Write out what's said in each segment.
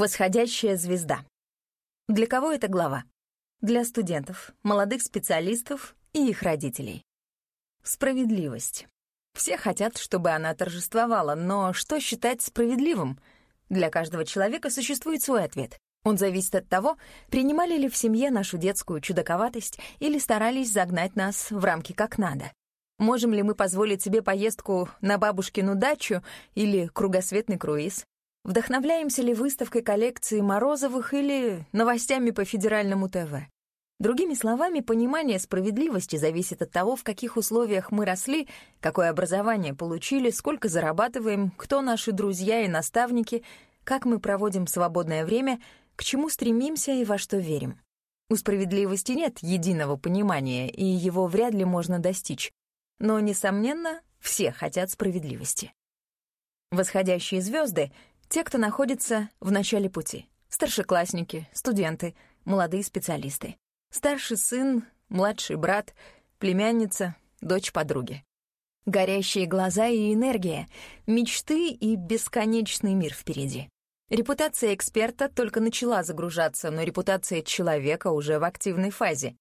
Восходящая звезда. Для кого эта глава? Для студентов, молодых специалистов и их родителей. Справедливость. Все хотят, чтобы она торжествовала, но что считать справедливым? Для каждого человека существует свой ответ. Он зависит от того, принимали ли в семье нашу детскую чудаковатость или старались загнать нас в рамки как надо. Можем ли мы позволить себе поездку на бабушкину дачу или кругосветный круиз? Вдохновляемся ли выставкой коллекции Морозовых или новостями по федеральному ТВ? Другими словами, понимание справедливости зависит от того, в каких условиях мы росли, какое образование получили, сколько зарабатываем, кто наши друзья и наставники, как мы проводим свободное время, к чему стремимся и во что верим. У справедливости нет единого понимания, и его вряд ли можно достичь. Но, несомненно, все хотят справедливости. Восходящие звезды те, кто находится в начале пути. Старшеклассники, студенты, молодые специалисты. Старший сын, младший брат, племянница, дочь подруги. Горящие глаза и энергия, мечты и бесконечный мир впереди. Репутация эксперта только начала загружаться, но репутация человека уже в активной фазе.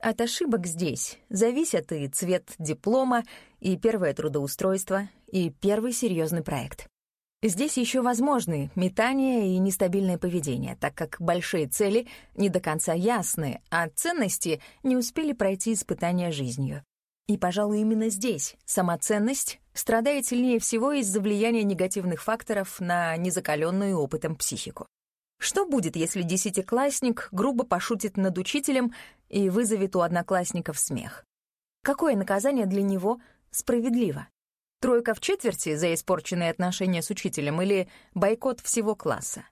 От ошибок здесь зависят и цвет диплома, и первое трудоустройство, и первый серьезный проект. Здесь еще возможны метание и нестабильное поведение, так как большие цели не до конца ясны, а ценности не успели пройти испытания жизнью. И, пожалуй, именно здесь самоценность страдает сильнее всего из-за влияния негативных факторов на незакаленную опытом психику. Что будет, если десятиклассник грубо пошутит над учителем и вызовет у одноклассников смех? Какое наказание для него справедливо? Тройка в четверти за испорченные отношения с учителем или бойкот всего класса?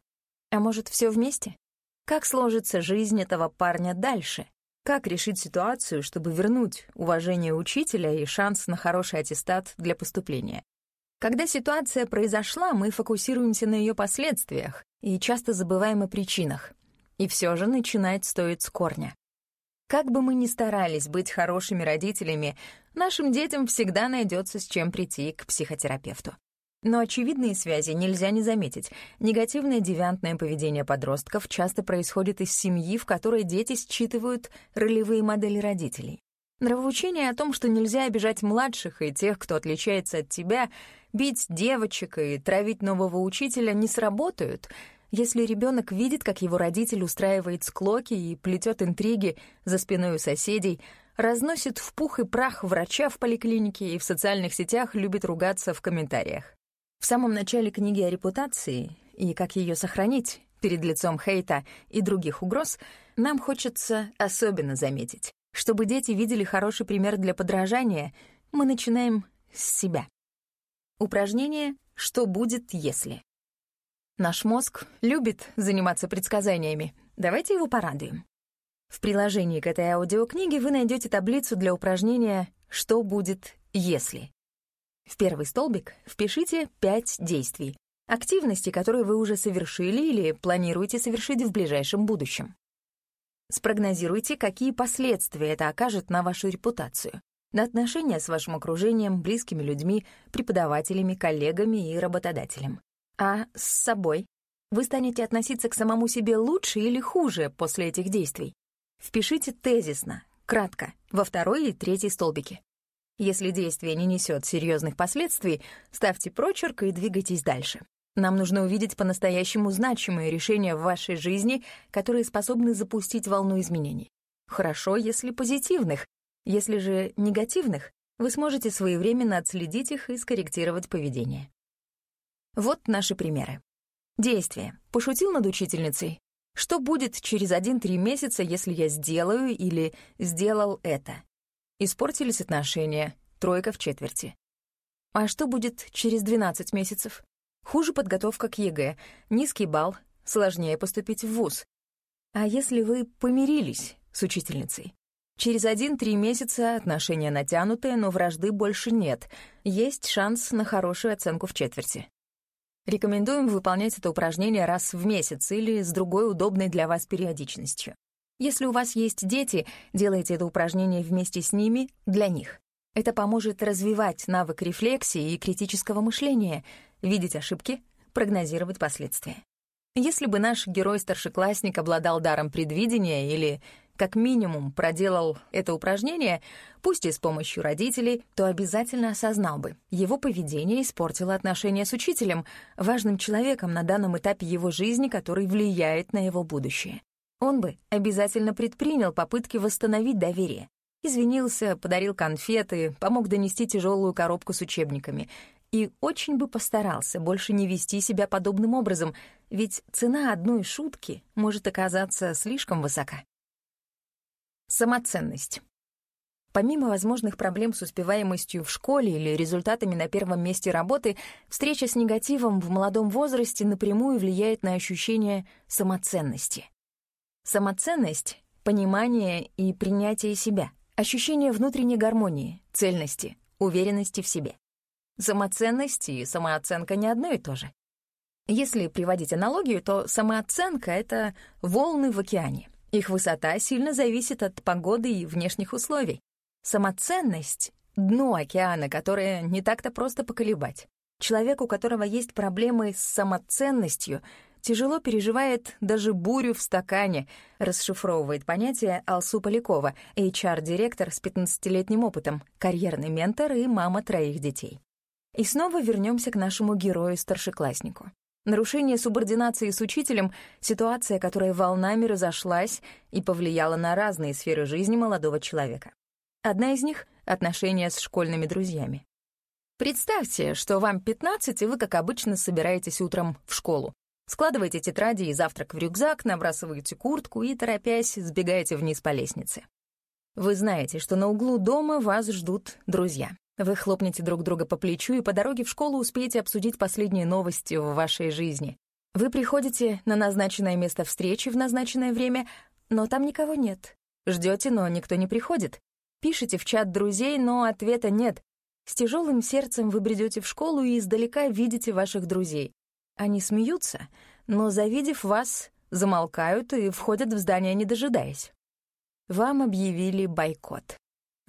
А может, все вместе? Как сложится жизнь этого парня дальше? Как решить ситуацию, чтобы вернуть уважение учителя и шанс на хороший аттестат для поступления? Когда ситуация произошла, мы фокусируемся на ее последствиях и часто забываем о причинах. И все же начинать стоит с корня. Как бы мы ни старались быть хорошими родителями, нашим детям всегда найдется с чем прийти к психотерапевту. Но очевидные связи нельзя не заметить. Негативное девиантное поведение подростков часто происходит из семьи, в которой дети считывают ролевые модели родителей. Нравоучение о том, что нельзя обижать младших и тех, кто отличается от тебя, бить девочек и травить нового учителя, не сработают — если ребенок видит, как его родитель устраивает склоки и плетет интриги за спиной у соседей, разносит в пух и прах врача в поликлинике и в социальных сетях любит ругаться в комментариях. В самом начале книги о репутации и как ее сохранить перед лицом хейта и других угроз, нам хочется особенно заметить. Чтобы дети видели хороший пример для подражания, мы начинаем с себя. Упражнение «Что будет, если?». Наш мозг любит заниматься предсказаниями. Давайте его порадуем. В приложении к этой аудиокниге вы найдете таблицу для упражнения «Что будет, если?». В первый столбик впишите пять действий, активности, которые вы уже совершили или планируете совершить в ближайшем будущем. Спрогнозируйте, какие последствия это окажет на вашу репутацию, на отношения с вашим окружением, близкими людьми, преподавателями, коллегами и работодателем. А с собой? Вы станете относиться к самому себе лучше или хуже после этих действий? Впишите тезисно, кратко, во второй и третий столбики. Если действие не несет серьезных последствий, ставьте прочерк и двигайтесь дальше. Нам нужно увидеть по-настоящему значимые решения в вашей жизни, которые способны запустить волну изменений. Хорошо, если позитивных. Если же негативных, вы сможете своевременно отследить их и скорректировать поведение. Вот наши примеры. Действие. Пошутил над учительницей. Что будет через один-три месяца, если я сделаю или сделал это? Испортились отношения. Тройка в четверти. А что будет через 12 месяцев? Хуже подготовка к ЕГЭ, низкий балл, сложнее поступить в ВУЗ. А если вы помирились с учительницей? Через один-три месяца отношения натянутые, но вражды больше нет. Есть шанс на хорошую оценку в четверти. Рекомендуем выполнять это упражнение раз в месяц или с другой удобной для вас периодичностью. Если у вас есть дети, делайте это упражнение вместе с ними для них. Это поможет развивать навык рефлексии и критического мышления, видеть ошибки, прогнозировать последствия. Если бы наш герой-старшеклассник обладал даром предвидения или, как минимум, проделал это упражнение, пусть и с помощью родителей, то обязательно осознал бы. Его поведение испортило отношения с учителем, важным человеком на данном этапе его жизни, который влияет на его будущее. Он бы обязательно предпринял попытки восстановить доверие. Извинился, подарил конфеты, помог донести тяжелую коробку с учебниками. И очень бы постарался больше не вести себя подобным образом, ведь цена одной шутки может оказаться слишком высока. Самоценность. Помимо возможных проблем с успеваемостью в школе или результатами на первом месте работы, встреча с негативом в молодом возрасте напрямую влияет на ощущение самоценности. Самоценность — понимание и принятие себя, ощущение внутренней гармонии, цельности, уверенности в себе. Самоценность и самооценка не одно и то же. Если приводить аналогию, то самооценка — это волны в океане. Их высота сильно зависит от погоды и внешних условий. Самоценность — дно океана, которое не так-то просто поколебать. Человек, у которого есть проблемы с самоценностью — тяжело переживает даже бурю в стакане, расшифровывает понятие Алсу Полякова, HR-директор с 15-летним опытом, карьерный ментор и мама троих детей. И снова вернемся к нашему герою-старшекласснику. Нарушение субординации с учителем — ситуация, которая волнами разошлась и повлияла на разные сферы жизни молодого человека. Одна из них — отношения с школьными друзьями. Представьте, что вам 15, и вы, как обычно, собираетесь утром в школу. Складываете тетради и завтрак в рюкзак, набрасываете куртку и, торопясь, сбегаете вниз по лестнице. Вы знаете, что на углу дома вас ждут друзья. Вы хлопнете друг друга по плечу и по дороге в школу успеете обсудить последние новости в вашей жизни. Вы приходите на назначенное место встречи в назначенное время, но там никого нет. Ждете, но никто не приходит. Пишите в чат друзей, но ответа нет. С тяжелым сердцем вы бредете в школу и издалека видите ваших друзей. Они смеются, но, завидев вас, замолкают и входят в здание, не дожидаясь. Вам объявили бойкот.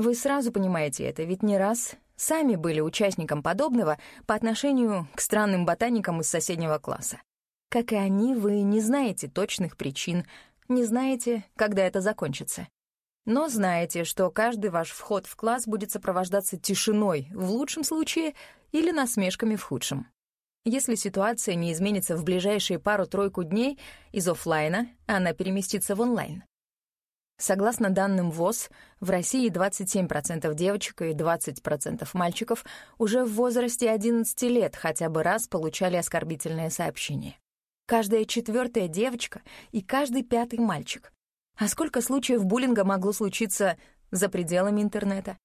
Вы сразу понимаете это, ведь не раз сами были участником подобного по отношению к странным ботаникам из соседнего класса. Как и они, вы не знаете точных причин, не знаете, когда это закончится. Но знаете, что каждый ваш вход в класс будет сопровождаться тишиной в лучшем случае или насмешками в худшем. Если ситуация не изменится в ближайшие пару-тройку дней, из офлайна она переместится в онлайн. Согласно данным ВОЗ, в России 27% девочек и 20% мальчиков уже в возрасте 11 лет хотя бы раз получали оскорбительное сообщение. Каждая четвертая девочка и каждый пятый мальчик. А сколько случаев буллинга могло случиться за пределами интернета?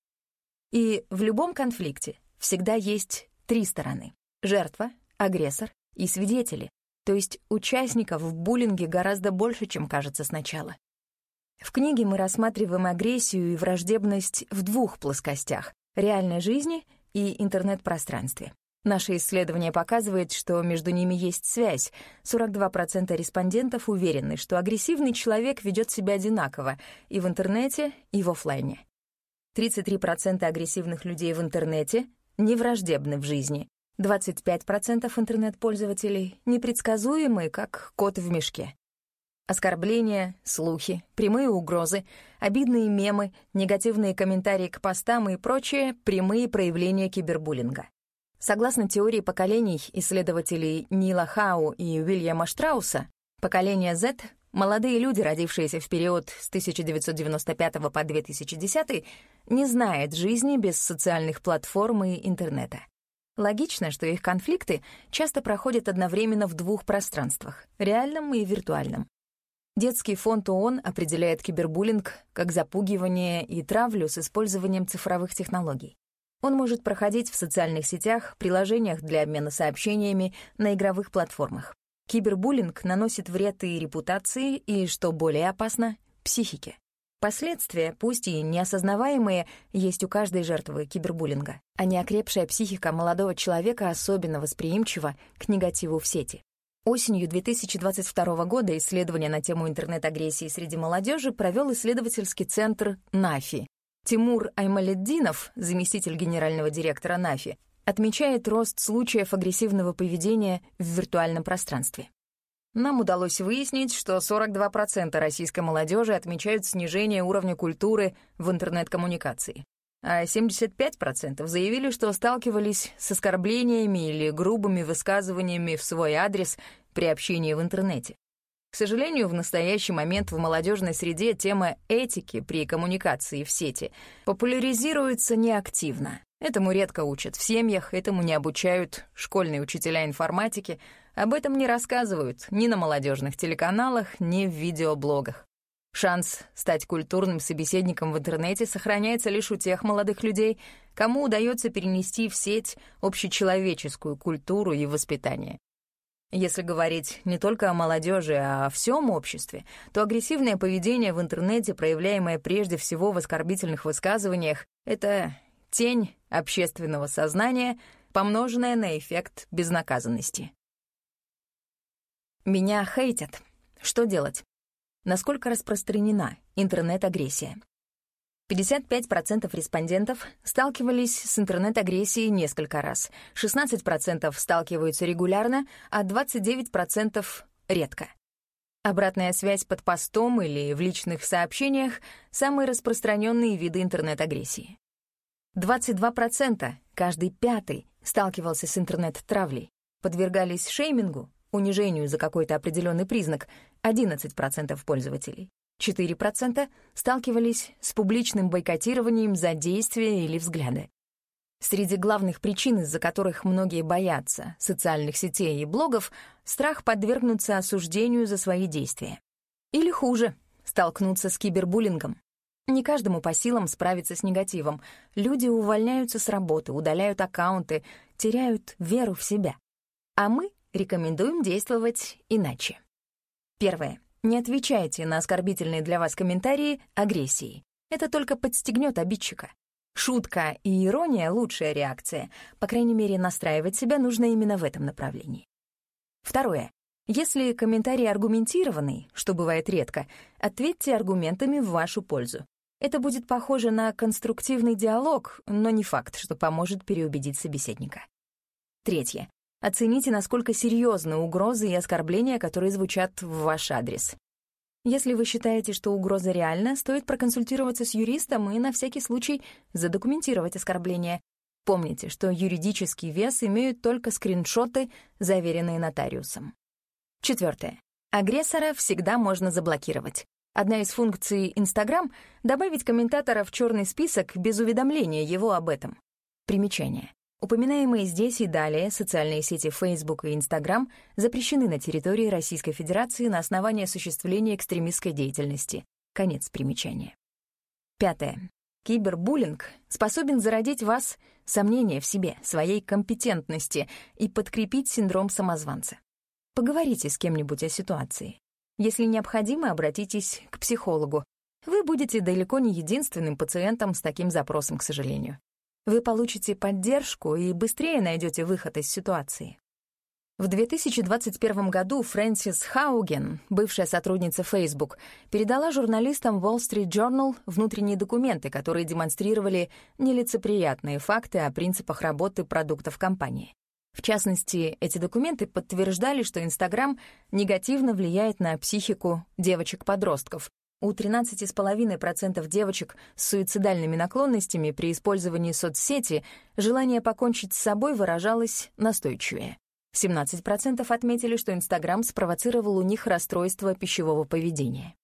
И в любом конфликте всегда есть три стороны — жертва, агрессор и свидетели, то есть участников в буллинге гораздо больше, чем кажется сначала. В книге мы рассматриваем агрессию и враждебность в двух плоскостях — реальной жизни и интернет-пространстве. Наше исследование показывает, что между ними есть связь. 42% респондентов уверены, что агрессивный человек ведет себя одинаково и в интернете, и в офлайне. 33% агрессивных людей в интернете не враждебны в жизни, 25% интернет-пользователей непредсказуемы, как кот в мешке. Оскорбления, слухи, прямые угрозы, обидные мемы, негативные комментарии к постам и прочее — прямые проявления кибербуллинга. Согласно теории поколений исследователей Нила Хау и Уильяма Штрауса, поколение Z — молодые люди, родившиеся в период с 1995 по 2010, не знает жизни без социальных платформ и интернета. Логично, что их конфликты часто проходят одновременно в двух пространствах — реальном и виртуальном. Детский фонд ООН определяет кибербуллинг как запугивание и травлю с использованием цифровых технологий. Он может проходить в социальных сетях, приложениях для обмена сообщениями, на игровых платформах. Кибербуллинг наносит вред и репутации, и, что более опасно, психике. Последствия, пусть и неосознаваемые, есть у каждой жертвы кибербуллинга, а неокрепшая психика молодого человека особенно восприимчива к негативу в сети. Осенью 2022 года исследование на тему интернет-агрессии среди молодежи провел исследовательский центр «НАФИ». Тимур Аймаледдинов, заместитель генерального директора «НАФИ», отмечает рост случаев агрессивного поведения в виртуальном пространстве. нам удалось выяснить, что 42% российской молодежи отмечают снижение уровня культуры в интернет-коммуникации, а 75% заявили, что сталкивались с оскорблениями или грубыми высказываниями в свой адрес при общении в интернете. К сожалению, в настоящий момент в молодежной среде тема этики при коммуникации в сети популяризируется неактивно. Этому редко учат в семьях, этому не обучают школьные учителя информатики, об этом не рассказывают ни на молодежных телеканалах, ни в видеоблогах. Шанс стать культурным собеседником в интернете сохраняется лишь у тех молодых людей, кому удается перенести в сеть общечеловеческую культуру и воспитание. Если говорить не только о молодежи, а о всем обществе, то агрессивное поведение в интернете, проявляемое прежде всего в оскорбительных высказываниях, это тень общественного сознания, помноженная на эффект безнаказанности. Меня хейтят. Что делать? Насколько распространена интернет-агрессия? 55% респондентов сталкивались с интернет-агрессией несколько раз, 16% сталкиваются регулярно, а 29% — редко. Обратная связь под постом или в личных сообщениях — самые распространенные виды интернет-агрессии. 22%, каждый пятый, сталкивался с интернет-травлей, подвергались шеймингу, унижению за какой-то определенный признак 11% пользователей. 4% сталкивались с публичным бойкотированием за действия или взгляды. Среди главных причин, из-за которых многие боятся социальных сетей и блогов, страх подвергнуться осуждению за свои действия. Или хуже — столкнуться с кибербуллингом. Не каждому по силам справиться с негативом. Люди увольняются с работы, удаляют аккаунты, теряют веру в себя. А мы рекомендуем действовать иначе. Первое. Не отвечайте на оскорбительные для вас комментарии агрессией. Это только подстегнет обидчика. Шутка и ирония — лучшая реакция. По крайней мере, настраивать себя нужно именно в этом направлении. Второе. Если комментарий аргументированный, что бывает редко, ответьте аргументами в вашу пользу. Это будет похоже на конструктивный диалог, но не факт, что поможет переубедить собеседника. Третье. Оцените, насколько серьезны угрозы и оскорбления, которые звучат в ваш адрес. Если вы считаете, что угроза реальна, стоит проконсультироваться с юристом и на всякий случай задокументировать оскорбление. Помните, что юридический вес имеют только скриншоты, заверенные нотариусом. Четвертое. Агрессора всегда можно заблокировать. Одна из функций Instagram — добавить комментатора в черный список без уведомления его об этом. Примечание. Упоминаемые здесь и далее социальные сети Facebook и Instagram запрещены на территории Российской Федерации на основании осуществления экстремистской деятельности. Конец примечания. Пятое. Кибербуллинг способен зародить в вас сомнения в себе, своей компетентности и подкрепить синдром самозванца. Поговорите с кем-нибудь о ситуации. Если необходимо, обратитесь к психологу. Вы будете далеко не единственным пациентом с таким запросом, к сожалению вы получите поддержку и быстрее найдете выход из ситуации. В 2021 году Фрэнсис Хауген, бывшая сотрудница Facebook, передала журналистам Wall Street Journal внутренние документы, которые демонстрировали нелицеприятные факты о принципах работы продуктов компании. В частности, эти документы подтверждали, что Instagram негативно влияет на психику девочек-подростков, у 13,5% девочек с суицидальными наклонностями при использовании соцсети желание покончить с собой выражалось настойчивее. 17% отметили, что Инстаграм спровоцировал у них расстройство пищевого поведения.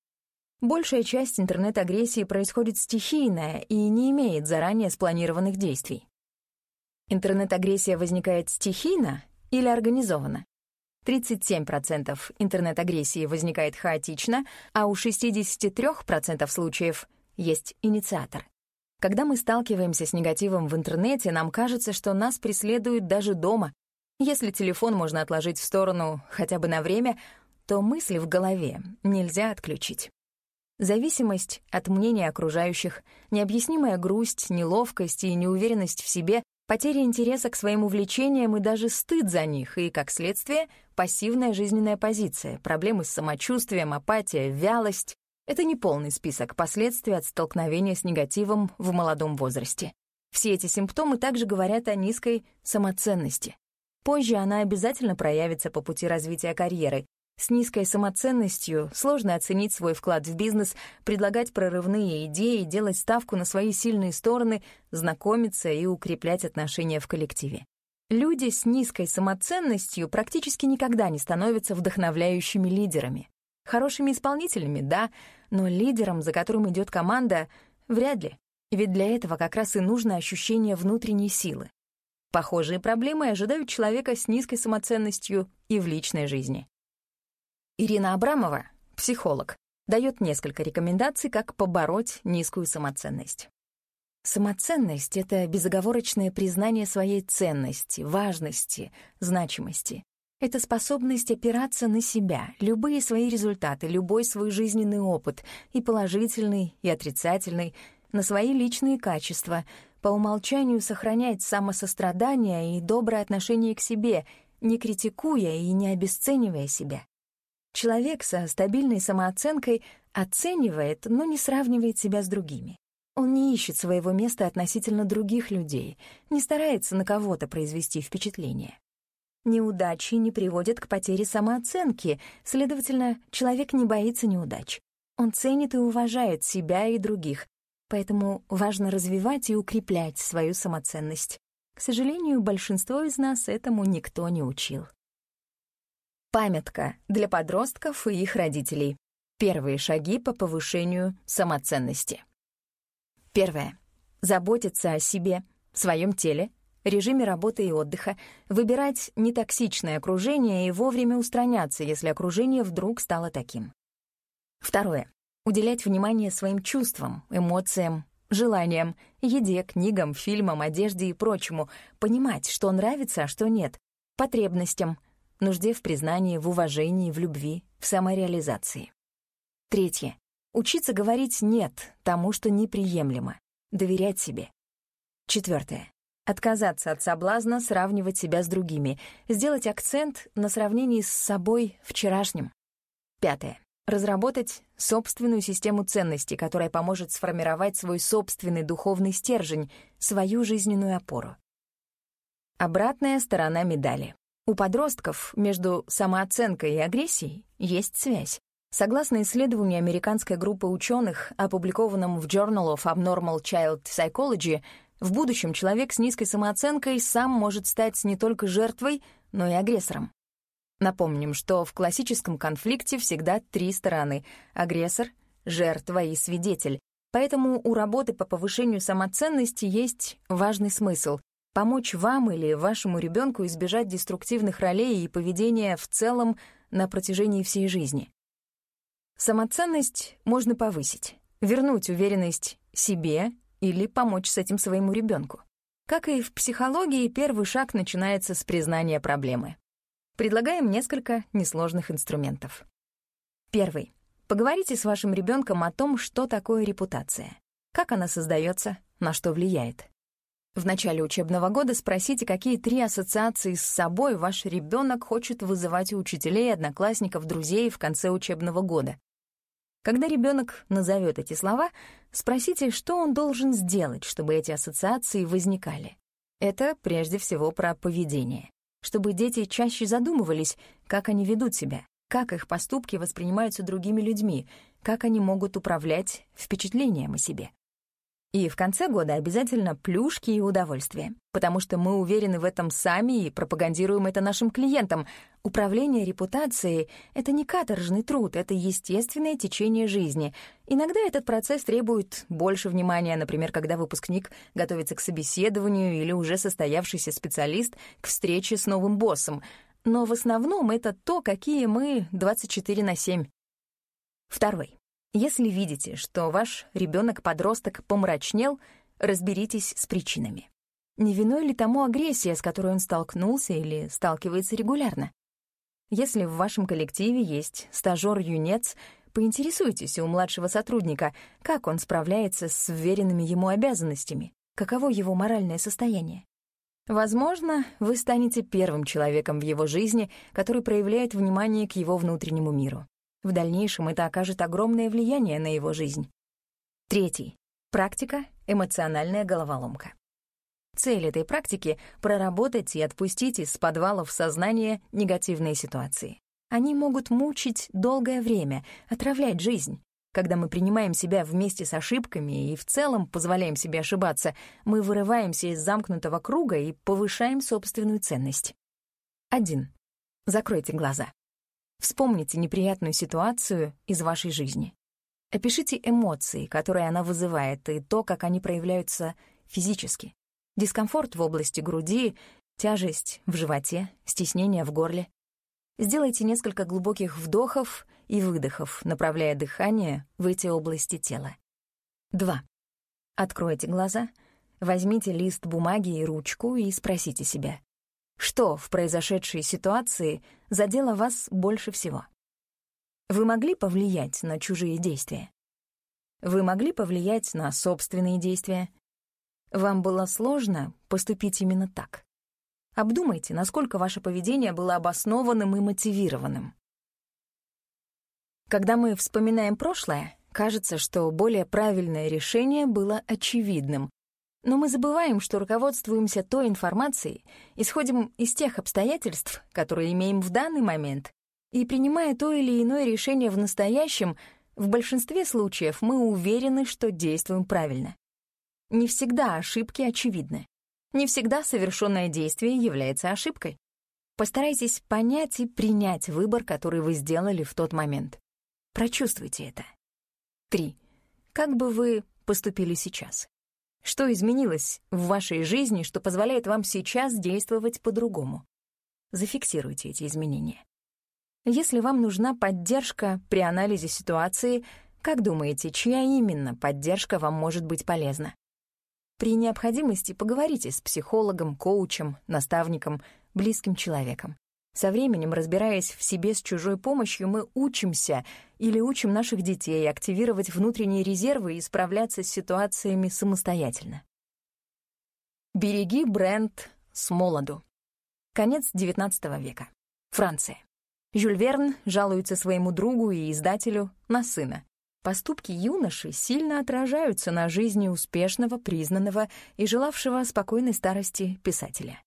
Большая часть интернет-агрессии происходит стихийно и не имеет заранее спланированных действий. Интернет-агрессия возникает стихийно или организованно? 37% интернет-агрессии возникает хаотично, а у 63% случаев есть инициатор. Когда мы сталкиваемся с негативом в интернете, нам кажется, что нас преследуют даже дома. Если телефон можно отложить в сторону хотя бы на время, то мысли в голове нельзя отключить. Зависимость от мнения окружающих, необъяснимая грусть, неловкость и неуверенность в себе потеря интереса к своим увлечениям и даже стыд за них, и, как следствие, пассивная жизненная позиция, проблемы с самочувствием, апатия, вялость — это не полный список последствий от столкновения с негативом в молодом возрасте. Все эти симптомы также говорят о низкой самоценности. Позже она обязательно проявится по пути развития карьеры, С низкой самоценностью сложно оценить свой вклад в бизнес, предлагать прорывные идеи, делать ставку на свои сильные стороны, знакомиться и укреплять отношения в коллективе. Люди с низкой самоценностью практически никогда не становятся вдохновляющими лидерами. Хорошими исполнителями — да, но лидером, за которым идет команда, вряд ли. Ведь для этого как раз и нужно ощущение внутренней силы. Похожие проблемы ожидают человека с низкой самоценностью и в личной жизни. Ирина Абрамова, психолог, дает несколько рекомендаций, как побороть низкую самоценность. Самоценность — это безоговорочное признание своей ценности, важности, значимости. Это способность опираться на себя, любые свои результаты, любой свой жизненный опыт, и положительный, и отрицательный, на свои личные качества, по умолчанию сохранять самосострадание и доброе отношение к себе, не критикуя и не обесценивая себя. Человек со стабильной самооценкой оценивает, но не сравнивает себя с другими. Он не ищет своего места относительно других людей, не старается на кого-то произвести впечатление. Неудачи не приводят к потере самооценки, следовательно, человек не боится неудач. Он ценит и уважает себя и других, поэтому важно развивать и укреплять свою самоценность. К сожалению, большинство из нас этому никто не учил. Памятка для подростков и их родителей. Первые шаги по повышению самоценности. Первое. Заботиться о себе, своем теле, режиме работы и отдыха, выбирать нетоксичное окружение и вовремя устраняться, если окружение вдруг стало таким. Второе. Уделять внимание своим чувствам, эмоциям, желаниям, еде, книгам, фильмам, одежде и прочему, понимать, что нравится, а что нет, потребностям, нужде в признании, в уважении, в любви, в самореализации. Третье. Учиться говорить «нет» тому, что неприемлемо, доверять себе. Четвертое. Отказаться от соблазна сравнивать себя с другими, сделать акцент на сравнении с собой вчерашним. Пятое. Разработать собственную систему ценностей, которая поможет сформировать свой собственный духовный стержень, свою жизненную опору. Обратная сторона медали. У подростков между самооценкой и агрессией есть связь. Согласно исследованию американской группы ученых, опубликованном в Journal of Abnormal Child Psychology, в будущем человек с низкой самооценкой сам может стать не только жертвой, но и агрессором. Напомним, что в классическом конфликте всегда три стороны — агрессор, жертва и свидетель. Поэтому у работы по повышению самоценности есть важный смысл — помочь вам или вашему ребенку избежать деструктивных ролей и поведения в целом на протяжении всей жизни. Самоценность можно повысить, вернуть уверенность себе или помочь с этим своему ребенку. Как и в психологии, первый шаг начинается с признания проблемы. Предлагаем несколько несложных инструментов. Первый. Поговорите с вашим ребенком о том, что такое репутация, как она создается, на что влияет. В начале учебного года спросите, какие три ассоциации с собой ваш ребенок хочет вызывать у учителей, одноклассников, друзей в конце учебного года. Когда ребенок назовет эти слова, спросите, что он должен сделать, чтобы эти ассоциации возникали. Это прежде всего про поведение. Чтобы дети чаще задумывались, как они ведут себя, как их поступки воспринимаются другими людьми, как они могут управлять впечатлением о себе. И в конце года обязательно плюшки и удовольствие, потому что мы уверены в этом сами и пропагандируем это нашим клиентам. Управление репутацией — это не каторжный труд, это естественное течение жизни. Иногда этот процесс требует больше внимания, например, когда выпускник готовится к собеседованию или уже состоявшийся специалист к встрече с новым боссом. Но в основном это то, какие мы 24 на 7. Второй. Если видите, что ваш ребенок-подросток помрачнел, разберитесь с причинами. Не виной ли тому агрессия, с которой он столкнулся или сталкивается регулярно? Если в вашем коллективе есть стажёр-юнец, поинтересуйтесь у младшего сотрудника, как он справляется с вверенными ему обязанностями, каково его моральное состояние. Возможно, вы станете первым человеком в его жизни, который проявляет внимание к его внутреннему миру. В дальнейшем это окажет огромное влияние на его жизнь. Третий. Практика «Эмоциональная головоломка». Цель этой практики — проработать и отпустить из подвалов сознания негативные ситуации. Они могут мучить долгое время, отравлять жизнь. Когда мы принимаем себя вместе с ошибками и в целом позволяем себе ошибаться, мы вырываемся из замкнутого круга и повышаем собственную ценность. 1. Закройте глаза. Вспомните неприятную ситуацию из вашей жизни. Опишите эмоции, которые она вызывает, и то, как они проявляются физически. Дискомфорт в области груди, тяжесть в животе, стеснение в горле. Сделайте несколько глубоких вдохов и выдохов, направляя дыхание в эти области тела. 2. Откройте глаза, возьмите лист бумаги и ручку и спросите себя, что в произошедшей ситуации задело вас больше всего? Вы могли повлиять на чужие действия? Вы могли повлиять на собственные действия? Вам было сложно поступить именно так? Обдумайте, насколько ваше поведение было обоснованным и мотивированным. Когда мы вспоминаем прошлое, кажется, что более правильное решение было очевидным. Но мы забываем, что руководствуемся той информацией, исходим из тех обстоятельств, которые имеем в данный момент, и принимая то или иное решение в настоящем, в большинстве случаев мы уверены, что действуем правильно. Не всегда ошибки очевидны. Не всегда совершенное действие является ошибкой. Постарайтесь понять и принять выбор, который вы сделали в тот момент. Прочувствуйте это. 3. Как бы вы поступили сейчас? Что изменилось в вашей жизни, что позволяет вам сейчас действовать по-другому? Зафиксируйте эти изменения. Если вам нужна поддержка при анализе ситуации, как думаете, чья именно поддержка вам может быть полезна? При необходимости поговорите с психологом, коучем, наставником, близким человеком. Со временем, разбираясь в себе с чужой помощью, мы учимся или учим наших детей активировать внутренние резервы и справляться с ситуациями самостоятельно. Береги бренд с молоду. Конец XIX века. Франция. Жюль Верн жалуется своему другу и издателю на сына. Поступки юноши сильно отражаются на жизни успешного, признанного и желавшего спокойной старости писателя.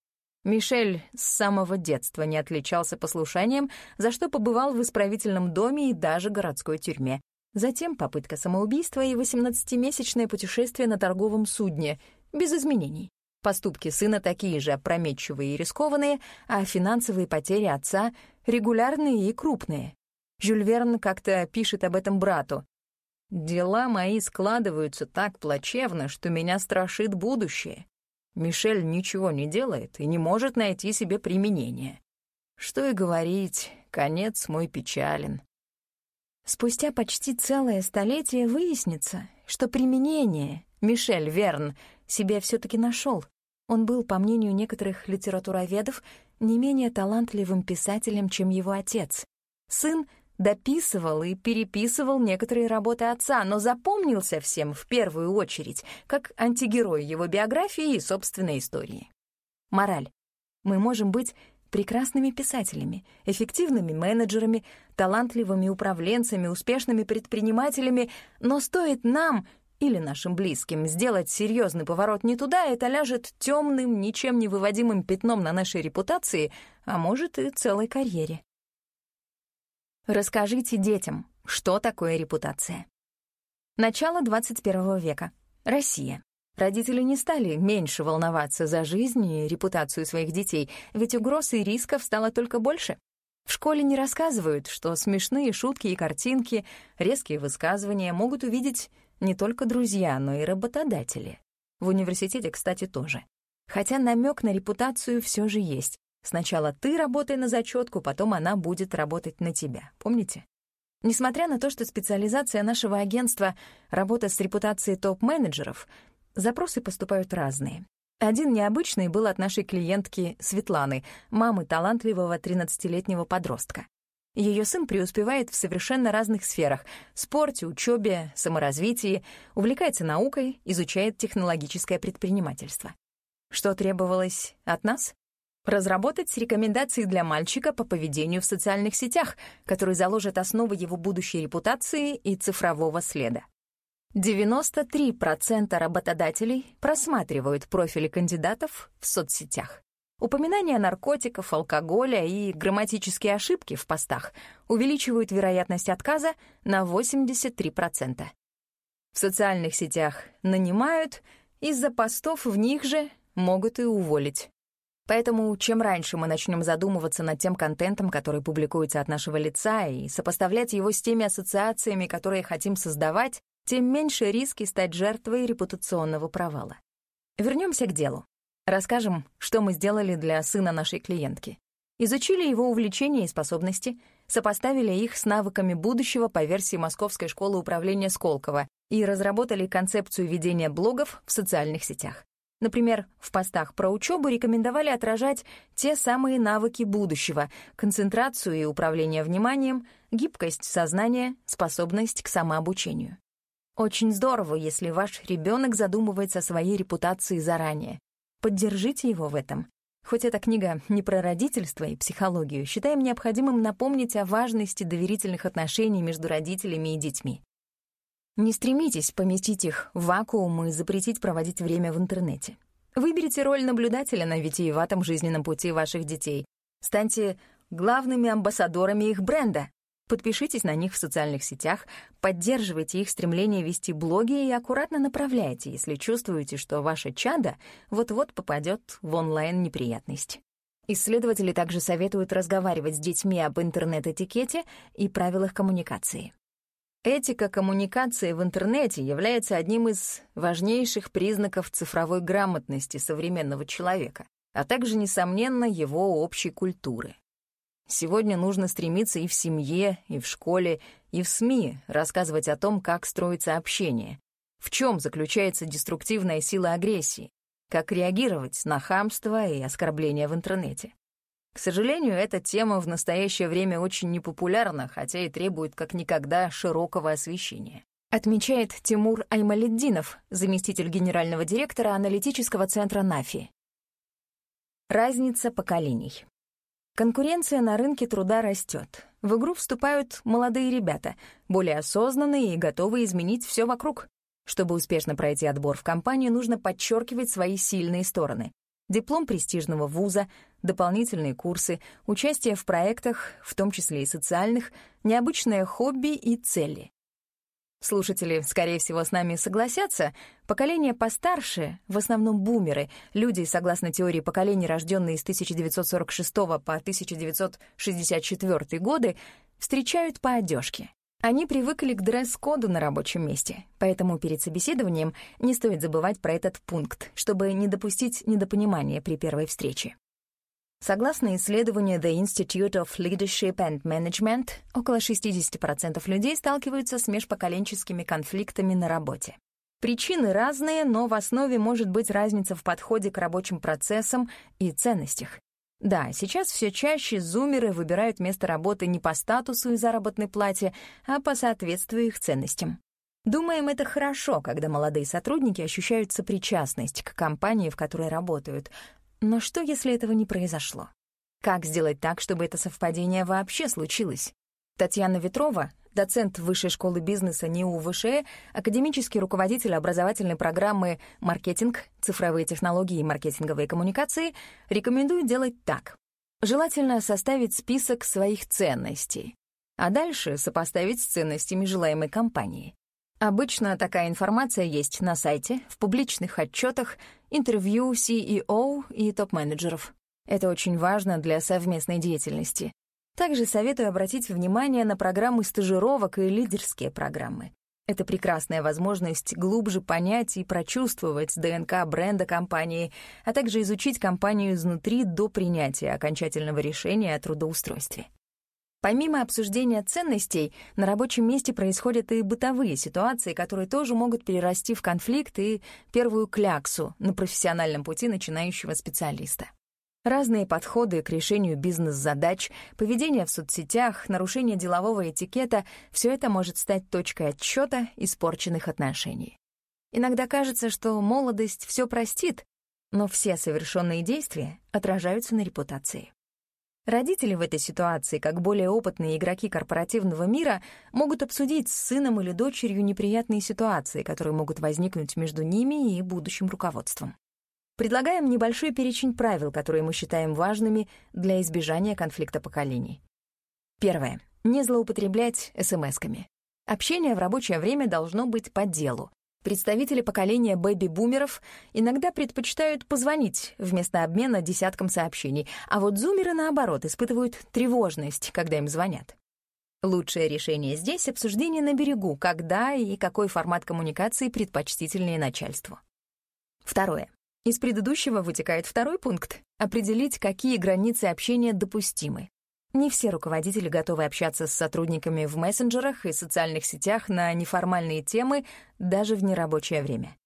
Мишель с самого детства не отличался послушанием, за что побывал в исправительном доме и даже городской тюрьме. Затем попытка самоубийства и 18-месячное путешествие на торговом судне, без изменений. Поступки сына такие же опрометчивые и рискованные, а финансовые потери отца регулярные и крупные. Жюль Верн как-то пишет об этом брату. Дела мои складываются так плачевно, что меня страшит будущее. Мишель ничего не делает и не может найти себе применение. Что и говорить, конец мой печален. Спустя почти целое столетие выяснится, что применение Мишель Верн себе все таки нашел. Он был, по мнению некоторых литературоведов, не менее талантливым писателем, чем его отец. Сын дописывал и переписывал некоторые работы отца, но запомнился всем в первую очередь как антигерой его биографии и собственной истории. Мораль. Мы можем быть прекрасными писателями, эффективными менеджерами, талантливыми управленцами, успешными предпринимателями, но стоит нам или нашим близким сделать серьезный поворот не туда, это ляжет темным, ничем не выводимым пятном на нашей репутации, а может и целой карьере. Расскажите детям, что такое репутация. Начало 21 века. Россия. Родители не стали меньше волноваться за жизнь и репутацию своих детей, ведь угроз и рисков стало только больше. В школе не рассказывают, что смешные шутки и картинки, резкие высказывания могут увидеть не только друзья, но и работодатели. В университете, кстати, тоже. Хотя намек на репутацию все же есть. Сначала ты работай на зачетку, потом она будет работать на тебя. Помните? Несмотря на то, что специализация нашего агентства — работа с репутацией топ-менеджеров, запросы поступают разные. Один необычный был от нашей клиентки Светланы, мамы талантливого 13-летнего подростка. Ее сын преуспевает в совершенно разных сферах — спорте, учебе, саморазвитии, увлекается наукой, изучает технологическое предпринимательство. Что требовалось от нас? Разработать рекомендации для мальчика по поведению в социальных сетях, которые заложат основы его будущей репутации и цифрового следа. 93% работодателей просматривают профили кандидатов в соцсетях. Упоминание наркотиков, алкоголя и грамматические ошибки в постах увеличивают вероятность отказа на 83%. В социальных сетях нанимают, из-за постов в них же могут и уволить. Поэтому чем раньше мы начнем задумываться над тем контентом, который публикуется от нашего лица, и сопоставлять его с теми ассоциациями, которые хотим создавать, тем меньше риски стать жертвой репутационного провала. Вернемся к делу. Расскажем, что мы сделали для сына нашей клиентки. Изучили его увлечения и способности, сопоставили их с навыками будущего по версии Московской школы управления Сколково и разработали концепцию ведения блогов в социальных сетях. Например, в постах про учебу рекомендовали отражать те самые навыки будущего — концентрацию и управление вниманием, гибкость сознания, способность к самообучению. Очень здорово, если ваш ребенок задумывается о своей репутации заранее. Поддержите его в этом. Хоть эта книга не про родительство и психологию, считаем необходимым напомнить о важности доверительных отношений между родителями и детьми. Не стремитесь поместить их в вакуум и запретить проводить время в интернете. Выберите роль наблюдателя на витиеватом жизненном пути ваших детей. Станьте главными амбассадорами их бренда. Подпишитесь на них в социальных сетях, поддерживайте их стремление вести блоги и аккуратно направляйте, если чувствуете, что ваше чадо вот-вот попадет в онлайн-неприятность. Исследователи также советуют разговаривать с детьми об интернет-этикете и правилах коммуникации. Этика коммуникации в интернете является одним из важнейших признаков цифровой грамотности современного человека, а также, несомненно, его общей культуры. Сегодня нужно стремиться и в семье, и в школе, и в СМИ рассказывать о том, как строится общение, в чем заключается деструктивная сила агрессии, как реагировать на хамство и оскорбления в интернете. К сожалению, эта тема в настоящее время очень непопулярна, хотя и требует как никогда широкого освещения. Отмечает Тимур Аймаледдинов, заместитель генерального директора аналитического центра «НАФИ». Разница поколений. Конкуренция на рынке труда растет. В игру вступают молодые ребята, более осознанные и готовые изменить все вокруг. Чтобы успешно пройти отбор в компанию, нужно подчеркивать свои сильные стороны. Диплом престижного вуза, дополнительные курсы, участие в проектах, в том числе и социальных, необычное хобби и цели. Слушатели, скорее всего, с нами согласятся. Поколение постарше, в основном бумеры, люди, согласно теории поколений, рожденные с 1946 по 1964 годы, встречают по одежке. Они привыкли к дресс-коду на рабочем месте, поэтому перед собеседованием не стоит забывать про этот пункт, чтобы не допустить недопонимания при первой встрече. Согласно исследованию The Institute of Leadership and Management, около 60% людей сталкиваются с межпоколенческими конфликтами на работе. Причины разные, но в основе может быть разница в подходе к рабочим процессам и ценностях. Да, сейчас все чаще зумеры выбирают место работы не по статусу и заработной плате, а по соответствию их ценностям. Думаем, это хорошо, когда молодые сотрудники ощущают сопричастность к компании, в которой работают, но что, если этого не произошло? Как сделать так, чтобы это совпадение вообще случилось? Татьяна Ветрова, доцент Высшей школы бизнеса НИУ ВШЭ, академический руководитель образовательной программы «Маркетинг, цифровые технологии и маркетинговые коммуникации», рекомендует делать так. Желательно составить список своих ценностей, а дальше сопоставить с ценностями желаемой компании. Обычно такая информация есть на сайте, в публичных отчетах, интервью CEO и топ-менеджеров. Это очень важно для совместной деятельности. Также советую обратить внимание на программы стажировок и лидерские программы. Это прекрасная возможность глубже понять и прочувствовать ДНК бренда компании, а также изучить компанию изнутри до принятия окончательного решения о трудоустройстве. Помимо обсуждения ценностей, на рабочем месте происходят и бытовые ситуации, которые тоже могут перерасти в конфликт и первую кляксу на профессиональном пути начинающего специалиста. Разные подходы к решению бизнес-задач, поведение в соцсетях, нарушение делового этикета — все это может стать точкой отсчета испорченных отношений. Иногда кажется, что молодость все простит, но все совершенные действия отражаются на репутации. Родители в этой ситуации, как более опытные игроки корпоративного мира, могут обсудить с сыном или дочерью неприятные ситуации, которые могут возникнуть между ними и будущим руководством. Предлагаем небольшой перечень правил, которые мы считаем важными для избежания конфликта поколений. Первое. Не злоупотреблять смс-ками. Общение в рабочее время должно быть по делу. Представители поколения бэби-бумеров иногда предпочитают позвонить вместо обмена десятком сообщений, а вот зумеры, наоборот, испытывают тревожность, когда им звонят. Лучшее решение здесь — обсуждение на берегу, когда и какой формат коммуникации предпочтительнее начальству. Второе. Из предыдущего вытекает второй пункт — определить, какие границы общения допустимы. Не все руководители готовы общаться с сотрудниками в мессенджерах и социальных сетях на неформальные темы даже в нерабочее время.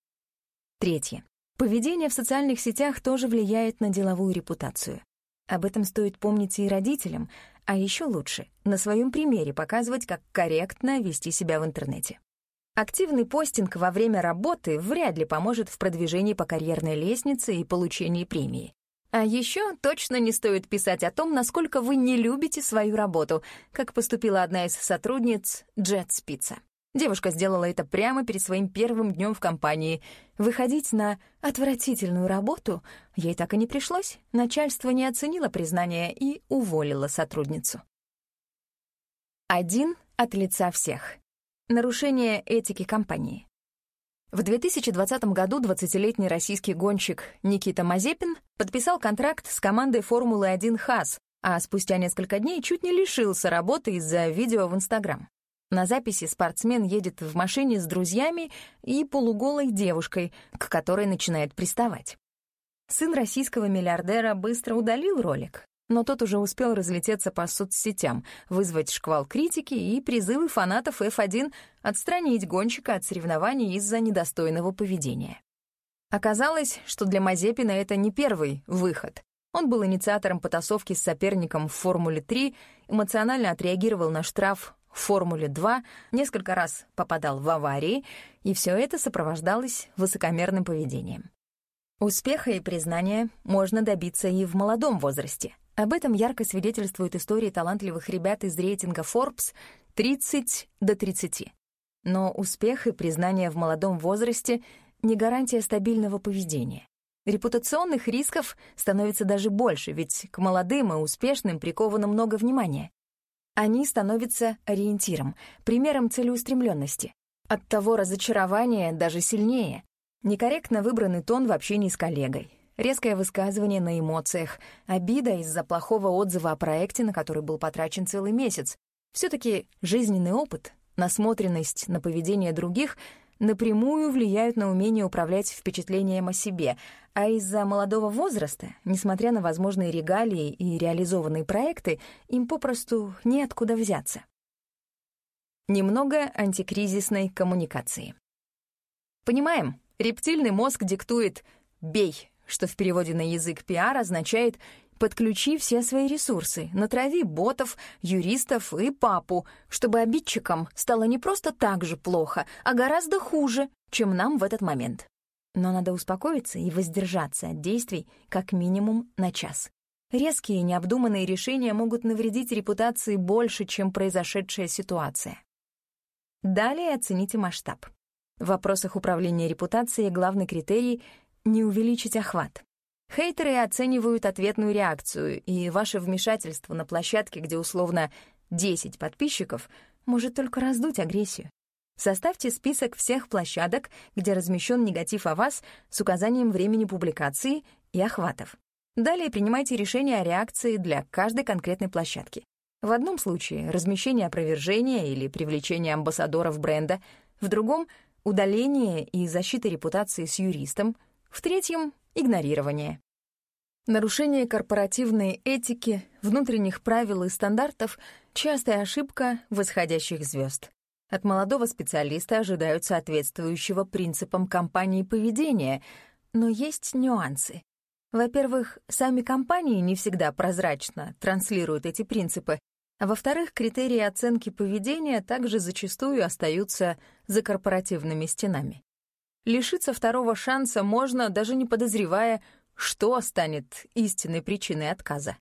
Третье. Поведение в социальных сетях тоже влияет на деловую репутацию. Об этом стоит помнить и родителям, а еще лучше — на своем примере показывать, как корректно вести себя в интернете. Активный постинг во время работы вряд ли поможет в продвижении по карьерной лестнице и получении премии. А еще точно не стоит писать о том, насколько вы не любите свою работу, как поступила одна из сотрудниц Джет Спица. Девушка сделала это прямо перед своим первым днем в компании. Выходить на отвратительную работу ей так и не пришлось. Начальство не оценило признание и уволило сотрудницу. Один от лица всех. Нарушение этики компании. В 2020 году 20-летний российский гонщик Никита Мазепин подписал контракт с командой Формулы-1 ХАС, а спустя несколько дней чуть не лишился работы из-за видео в Инстаграм. На записи спортсмен едет в машине с друзьями и полуголой девушкой, к которой начинает приставать. Сын российского миллиардера быстро удалил ролик, но тот уже успел разлететься по соцсетям, вызвать шквал критики и призывы фанатов F1 отстранить гонщика от соревнований из-за недостойного поведения. Оказалось, что для Мазепина это не первый выход. Он был инициатором потасовки с соперником в «Формуле-3», эмоционально отреагировал на штраф в «Формуле-2», несколько раз попадал в аварии, и все это сопровождалось высокомерным поведением. Успеха и признания можно добиться и в молодом возрасте. Об этом ярко свидетельствуют истории талантливых ребят из рейтинга Forbes 30 до 30. Но успех и признание в молодом возрасте — не гарантия стабильного поведения. Репутационных рисков становится даже больше, ведь к молодым и успешным приковано много внимания. Они становятся ориентиром, примером целеустремленности. Оттого разочарование даже сильнее. Некорректно выбранный тон в общении с коллегой, резкое высказывание на эмоциях, обида из-за плохого отзыва о проекте, на который был потрачен целый месяц. все таки жизненный опыт, насмотренность на поведение других напрямую влияют на умение управлять впечатлением о себе, а из-за молодого возраста, несмотря на возможные регалии и реализованные проекты, им попросту неоткуда взяться. Немного антикризисной коммуникации. Понимаем, рептильный мозг диктует «бей», что в переводе на язык пиар означает «подключи все свои ресурсы, натрави ботов, юристов и папу, чтобы обидчикам стало не просто так же плохо, а гораздо хуже, чем нам в этот момент». Но надо успокоиться и воздержаться от действий как минимум на час. Резкие необдуманные решения могут навредить репутации больше, чем произошедшая ситуация. Далее оцените масштаб. В вопросах управления репутацией главный критерий не увеличить охват. Хейтеры оценивают ответную реакцию, и ваше вмешательство на площадке, где условно 10 подписчиков, может только раздуть агрессию. Составьте список всех площадок, где размещен негатив о вас с указанием времени публикации и охватов. Далее принимайте решение о реакции для каждой конкретной площадки. В одном случае — размещение опровержения или привлечение амбассадоров бренда, в другом — удаление и защита репутации с юристом — в-третьем — игнорирование. Нарушение корпоративной этики, внутренних правил и стандартов — частая ошибка восходящих звезд. От молодого специалиста ожидают соответствующего принципам компании поведения, но есть нюансы. Во-первых, сами компании не всегда прозрачно транслируют эти принципы, а во-вторых, критерии оценки поведения также зачастую остаются за корпоративными стенами. Лишиться второго шанса можно, даже не подозревая, что станет истинной причиной отказа.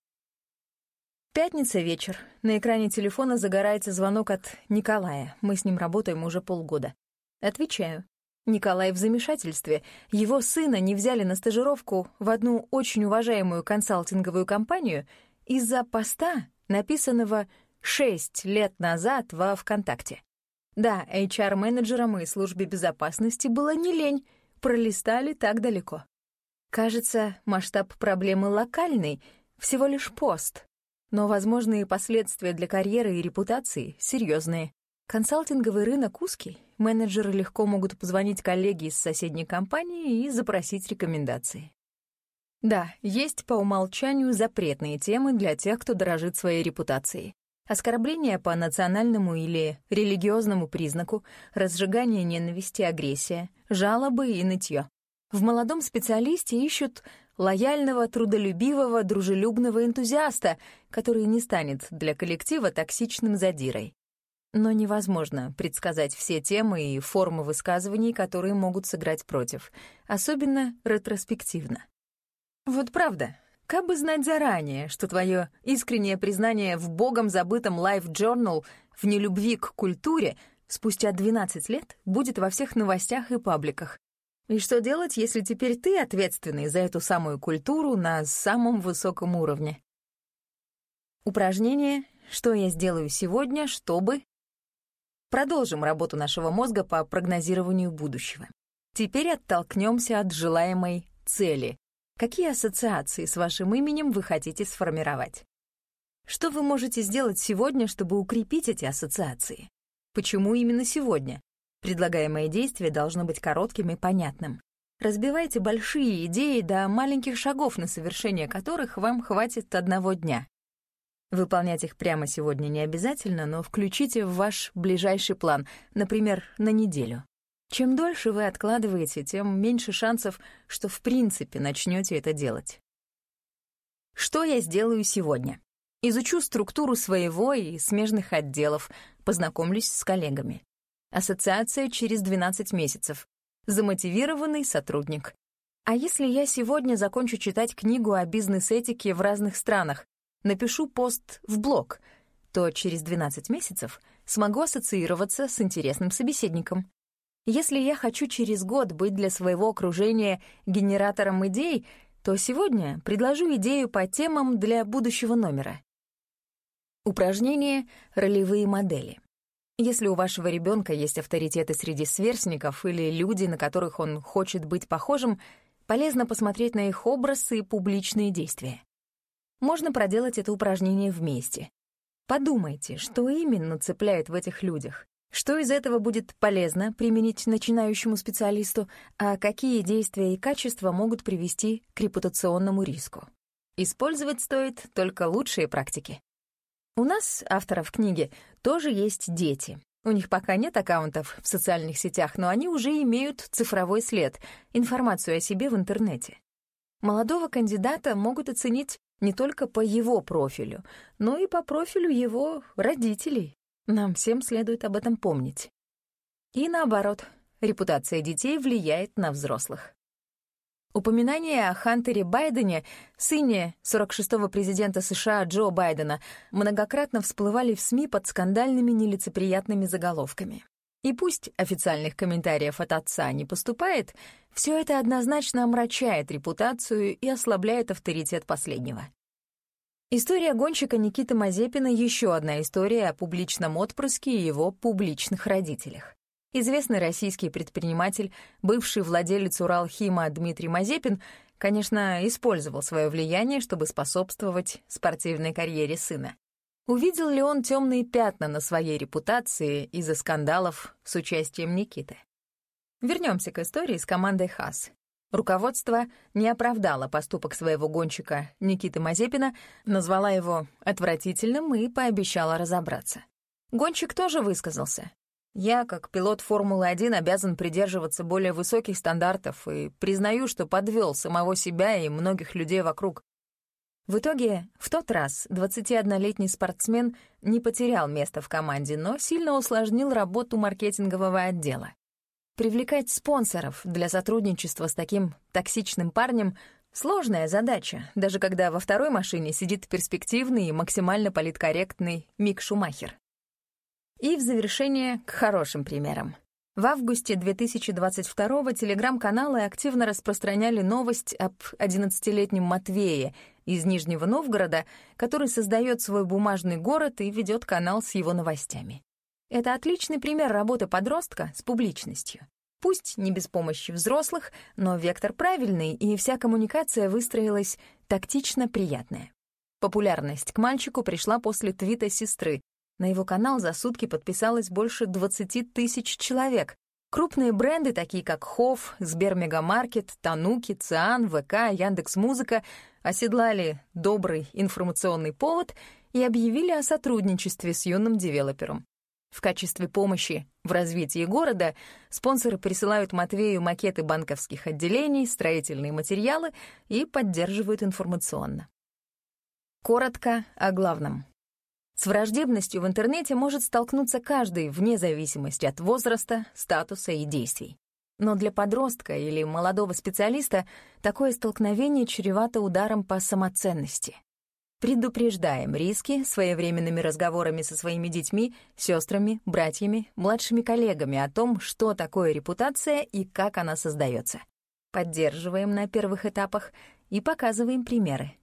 Пятница вечер. На экране телефона загорается звонок от Николая. Мы с ним работаем уже полгода. Отвечаю. Николай в замешательстве. Его сына не взяли на стажировку в одну очень уважаемую консалтинговую компанию из-за поста, написанного шесть лет назад во ВКонтакте. Да, HR-менеджерам и службе безопасности было не лень, пролистали так далеко. Кажется, масштаб проблемы локальный, всего лишь пост. Но возможные последствия для карьеры и репутации серьезные. Консалтинговый рынок узкий, менеджеры легко могут позвонить коллеге из соседней компании и запросить рекомендации. Да, есть по умолчанию запретные темы для тех, кто дорожит своей репутацией. Оскорбления по национальному или религиозному признаку, разжигание ненависти, агрессия, жалобы и нытье. В молодом специалисте ищут лояльного, трудолюбивого, дружелюбного энтузиаста, который не станет для коллектива токсичным задирой. Но невозможно предсказать все темы и формы высказываний, которые могут сыграть против, особенно ретроспективно. Вот правда, как бы знать заранее, что твое искреннее признание в богом забытом Life Journal в нелюбви к культуре спустя 12 лет будет во всех новостях и пабликах. И что делать, если теперь ты ответственный за эту самую культуру на самом высоком уровне? Упражнение «Что я сделаю сегодня, чтобы...» Продолжим работу нашего мозга по прогнозированию будущего. Теперь оттолкнемся от желаемой цели. Какие ассоциации с вашим именем вы хотите сформировать? Что вы можете сделать сегодня, чтобы укрепить эти ассоциации? Почему именно сегодня? Предлагаемое действие должно быть коротким и понятным. Разбивайте большие идеи до маленьких шагов, на совершение которых вам хватит одного дня. Выполнять их прямо сегодня не обязательно, но включите в ваш ближайший план, например, на неделю. Чем дольше вы откладываете, тем меньше шансов, что в принципе начнете это делать. Что я сделаю сегодня? Изучу структуру своего и смежных отделов, познакомлюсь с коллегами. Ассоциация через 12 месяцев. Замотивированный сотрудник. А если я сегодня закончу читать книгу о бизнес-этике в разных странах, напишу пост в блог, то через 12 месяцев смогу ассоциироваться с интересным собеседником. Если я хочу через год быть для своего окружения генератором идей, то сегодня предложу идею по темам для будущего номера. Упражнение «Ролевые модели». Если у вашего ребенка есть авторитеты среди сверстников или люди, на которых он хочет быть похожим, полезно посмотреть на их образы и публичные действия. Можно проделать это упражнение вместе. Подумайте, что именно цепляет в этих людях. Что из этого будет полезно применить начинающему специалисту, а какие действия и качества могут привести к репутационному риску. Использовать стоит только лучшие практики. У нас, авторов книги, тоже есть дети. У них пока нет аккаунтов в социальных сетях, но они уже имеют цифровой след, информацию о себе в интернете. Молодого кандидата могут оценить не только по его профилю, но и по профилю его родителей. Нам всем следует об этом помнить. И наоборот, репутация детей влияет на взрослых. Упоминания о Хантере Байдене, сыне 46-го президента США Джо Байдена, многократно всплывали в СМИ под скандальными нелицеприятными заголовками. И пусть официальных комментариев от отца не поступает, все это однозначно омрачает репутацию и ослабляет авторитет последнего. История гонщика Никиты Мазепина — еще одна история о публичном отпрыске и его публичных родителях. Известный российский предприниматель, бывший владелец Уралхима Дмитрий Мазепин, конечно, использовал свое влияние, чтобы способствовать спортивной карьере сына. Увидел ли он темные пятна на своей репутации из-за скандалов с участием Никиты? Вернемся к истории с командой ХАС. Руководство не оправдало поступок своего гонщика Никиты Мазепина, назвала его отвратительным и пообещала разобраться. Гонщик тоже высказался. «Я, как пилот Формулы-1, обязан придерживаться более высоких стандартов и признаю, что подвел самого себя и многих людей вокруг. В итоге, в тот раз 21-летний спортсмен не потерял место в команде, но сильно усложнил работу маркетингового отдела. Привлекать спонсоров для сотрудничества с таким токсичным парнем — сложная задача, даже когда во второй машине сидит перспективный и максимально политкорректный Мик Шумахер. И в завершение к хорошим примерам. В августе 2022-го телеграм-каналы активно распространяли новость об 11-летнем Матвее из Нижнего Новгорода, который создает свой бумажный город и ведет канал с его новостями. Это отличный пример работы подростка с публичностью. Пусть не без помощи взрослых, но вектор правильный, и вся коммуникация выстроилась тактично приятная. Популярность к мальчику пришла после твита сестры, на его канал за сутки подписалось больше 20 тысяч человек. Крупные бренды, такие как Хофф, Сбермегамаркет, Тануки, Циан, ВК, Яндекс.Музыка, оседлали добрый информационный повод и объявили о сотрудничестве с юным девелопером. В качестве помощи в развитии города спонсоры присылают Матвею макеты банковских отделений, строительные материалы и поддерживают информационно. Коротко о главном. С враждебностью в интернете может столкнуться каждый вне зависимости от возраста, статуса и действий. Но для подростка или молодого специалиста такое столкновение чревато ударом по самоценности. Предупреждаем риски своевременными разговорами со своими детьми, сестрами, братьями, младшими коллегами о том, что такое репутация и как она создается. Поддерживаем на первых этапах и показываем примеры.